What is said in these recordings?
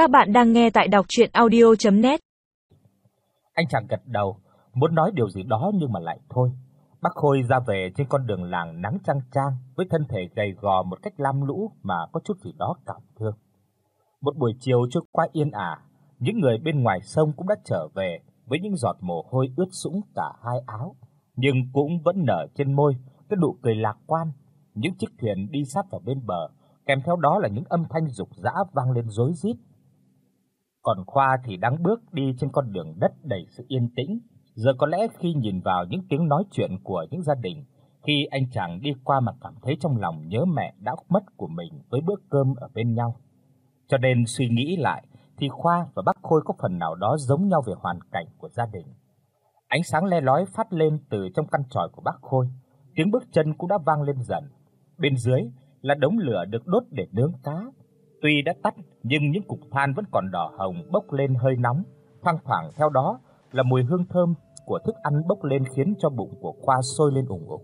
Các bạn đang nghe tại đọc audio net Anh chàng gật đầu, muốn nói điều gì đó nhưng mà lại thôi. Bác Khôi ra về trên con đường làng nắng chang chang với thân thể gầy gò một cách lam lũ mà có chút gì đó cảm thương. Một buổi chiều trôi qua yên ả, những người bên ngoài sông cũng đã trở về với những giọt mồ hôi ướt sũng cả hai áo, nhưng cũng vẫn nở trên môi cái nụ cười lạc quan. Những chiếc thuyền đi sát vào bên bờ, kèm theo đó là những âm thanh rục rã vang lên rối rít. Còn Khoa thì đang bước đi trên con đường đất đầy sự yên tĩnh, giờ có lẽ khi nhìn vào những tiếng nói chuyện của những gia đình, khi anh chàng đi qua mà cảm thấy trong lòng nhớ mẹ đã mất của mình với bữa cơm ở bên nhau. Cho nên suy nghĩ lại thì Khoa và bác Khôi có phần nào đó giống nhau về hoàn cảnh của gia đình. Ánh sáng le lói phát lên từ trong căn tròi của bác Khôi, tiếng bước chân cũng đã vang lên dần. Bên dưới là đống lửa được đốt để nướng cá. Tuy đã tắt nhưng những cục than vẫn còn đỏ hồng bốc lên hơi nóng, thoang thoảng theo đó là mùi hương thơm của thức ăn bốc lên khiến cho bụng của Khoa sôi lên ủng ục.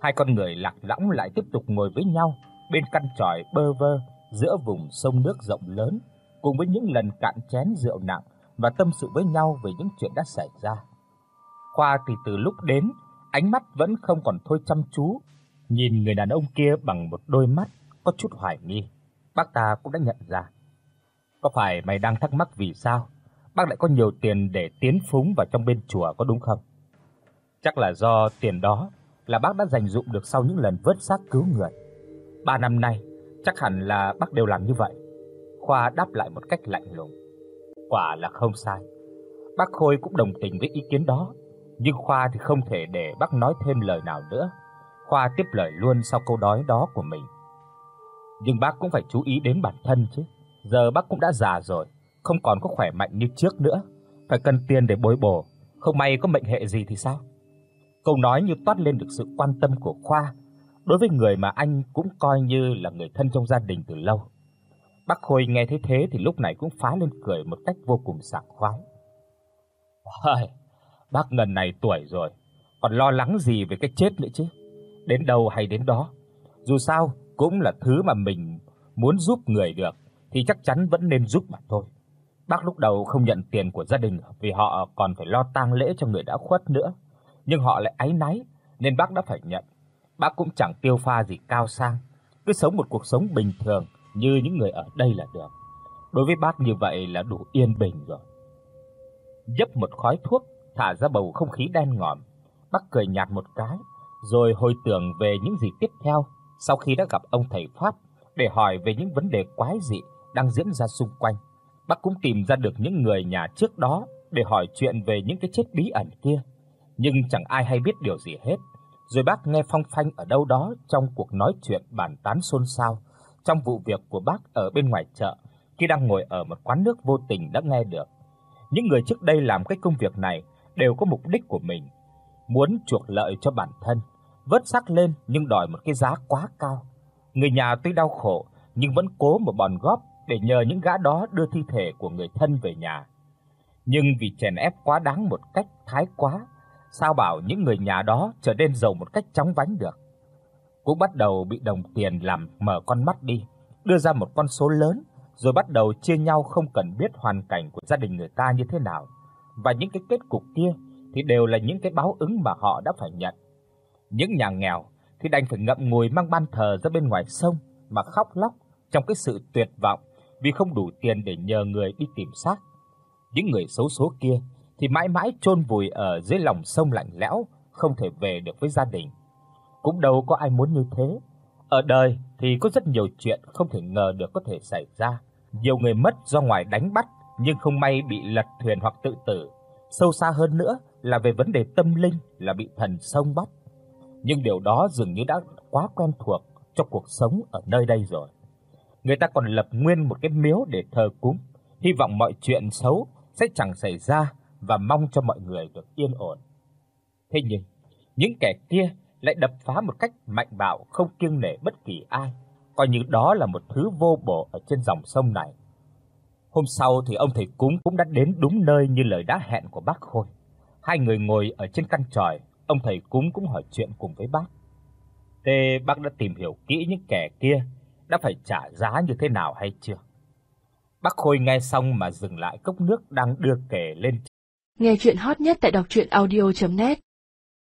Hai con người lạc lõng lại tiếp tục ngồi với nhau bên căn tròi bơ vơ giữa vùng sông nước rộng lớn, cùng với những lần cạn chén rượu nặng và tâm sự với nhau về những chuyện đã xảy ra. Khoa thì từ lúc đến, ánh mắt vẫn không còn thôi chăm chú nhìn người đàn ông kia bằng một đôi mắt có chút hoài nghi. Bác ta cũng đã nhận ra. Có phải mày đang thắc mắc vì sao bác lại có nhiều tiền để tiến phúng vào trong bên chùa có đúng không? Chắc là do tiền đó là bác đã dành dụm được sau những lần vớt xác cứu người. Ba năm nay, chắc hẳn là bác đều làm như vậy. Khoa đáp lại một cách lạnh lùng. Quả là không sai. Bác Khôi cũng đồng tình với ý kiến đó, nhưng Khoa thì không thể để bác nói thêm lời nào nữa. Khoa tiếp lời luôn sau câu nói đó của mình. Nhưng bác cũng phải chú ý đến bản thân chứ. Giờ bác cũng đã già rồi, không còn có khỏe mạnh như trước nữa, phải cần tiền để bồi bổ, không may có mệnh hệ gì thì sao? Câu nói như toát lên được sự quan tâm của Khoa đối với người mà anh cũng coi như là người thân trong gia đình từ lâu. Bác Khôi nghe thấy thế thì lúc này cũng phá lên cười một cách vô cùng sảng khoái. "Ôi, bác ngần này tuổi rồi, còn lo lắng gì về cái chết nữa chứ? Đến đâu hay đến đó. Dù sao cũng là thứ mà mình muốn giúp người được thì chắc chắn vẫn nên giúp mà thôi. Bác lúc đầu không nhận tiền của gia đình vì họ còn phải lo tang lễ cho người đã khuất nữa, nhưng họ lại áy náy nên bác đã phải nhận. Bác cũng chẳng tiêu pha gì cao sang, cứ sống một cuộc sống bình thường như những người ở đây là được. Đối với bác như vậy là đủ yên bình rồi. Nhấp một khói thuốc, thả ra bầu không khí đen ngòm, bác cười nhạt một cái, rồi hồi tưởng về những gì tiếp theo sau khi đã gặp ông thầy Pháp để hỏi về những vấn đề quái dị đang diễn ra xung quanh. Bác cũng tìm ra được những người nhà trước đó để hỏi chuyện về những cái chết bí ẩn kia, nhưng chẳng ai hay biết điều gì hết. Rồi bác nghe phong phanh ở đâu đó trong cuộc nói chuyện bàn tán xôn xao trong vụ việc của bác ở bên ngoài chợ khi đang ngồi ở một quán nước vô tình đã nghe được. Những người trước đây làm cái công việc này đều có mục đích của mình, muốn chuộc lợi cho bản thân, vớt xác lên nhưng đòi một cái giá quá cao. Người nhà tuy đau khổ nhưng vẫn cố một bòn góp để nhờ những gã đó đưa thi thể của người thân về nhà. Nhưng vì chèn ép quá đáng một cách thái quá, sao bảo những người nhà đó trở nên giàu một cách chóng vánh được. Cũng bắt đầu bị đồng tiền làm mở con mắt đi, đưa ra một con số lớn rồi bắt đầu chia nhau không cần biết hoàn cảnh của gia đình người ta như thế nào. Và những cái kết cục kia thì đều là những cái báo ứng mà họ đã phải nhận. Những nhà nghèo thì đành phải ngậm ngùi mang ban thờ ra bên ngoài sông mà khóc lóc trong cái sự tuyệt vọng vì không đủ tiền để nhờ người đi tìm xác. Những người xấu số kia thì mãi mãi chôn vùi ở dưới lòng sông lạnh lẽo, không thể về được với gia đình. Cũng đâu có ai muốn như thế. Ở đời thì có rất nhiều chuyện không thể ngờ được có thể xảy ra. Nhiều người mất do ngoài đánh bắt nhưng không may bị lật thuyền hoặc tự tử. Sâu xa hơn nữa là về vấn đề tâm linh là bị thần sông bắt. Nhưng điều đó dường như đã quá quen thuộc cho cuộc sống ở nơi đây rồi. Người ta còn lập nguyên một cái miếu để thờ cúng, hy vọng mọi chuyện xấu sẽ chẳng xảy ra và mong cho mọi người được yên ổn. Thế nhưng, những kẻ kia lại đập phá một cách mạnh bạo không kiêng nể bất kỳ ai, coi như đó là một thứ vô bổ ở trên dòng sông này. Hôm sau thì ông thầy cúng cũng đã đến đúng nơi như lời đã hẹn của bác Khôi. Hai người ngồi ở trên căn tròi, ông thầy cúng cũng hỏi chuyện cùng với bác. Thế bác đã tìm hiểu kỹ những kẻ kia, đã phải trả giá như thế nào hay chưa? Bác Khôi nghe xong mà dừng lại cốc nước đang đưa kể lên. Nghe truyện hot nhất tại doctruyenaudio.net